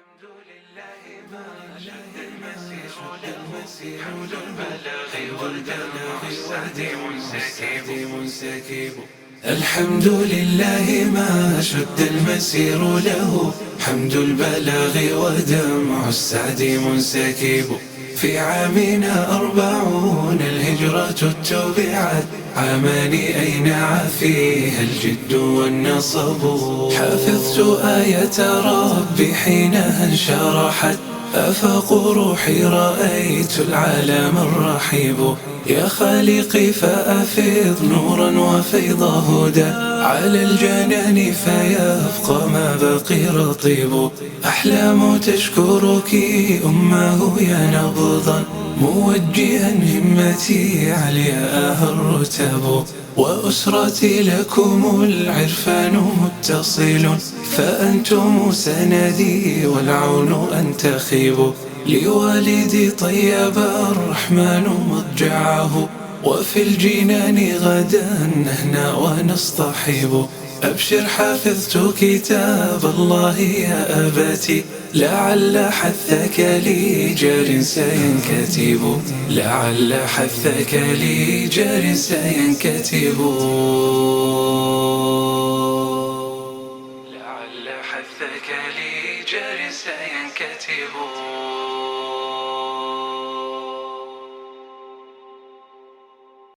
الحمد لله ما شد المسير للمسير حمد البلاغ والدمع السعد منسكب. الحمد لله ما شد المسير له. حمد البلاغ ودمع السعد منسكب. في عامنا أربعون الهجرة اتبعت عامان أينع فيها الجد والنصب. حفظت آية ربي حينها انشرحت. أفاق روحي رأيت العالم الرحيب. يا خالقي فأفيض نورا وفيض هدى. على الجنان فيبقى ما بقي رطيب. أحلام تشكرك أمه يا نبضا. موجها همتي علياها الرتب وأسرتي لكم العرفان متصل فأنتم سندي والعون أنتخب. لوالدي طيب الرحمن مضجعه وفي الجنان غدا نهنا ونصطحب. أبشر حفظت كتاب الله يا أبتي لعل حثك لي جار سينكتب. لعل حثك لي جار سينكتب. لعل حثك لي جار سينكتب.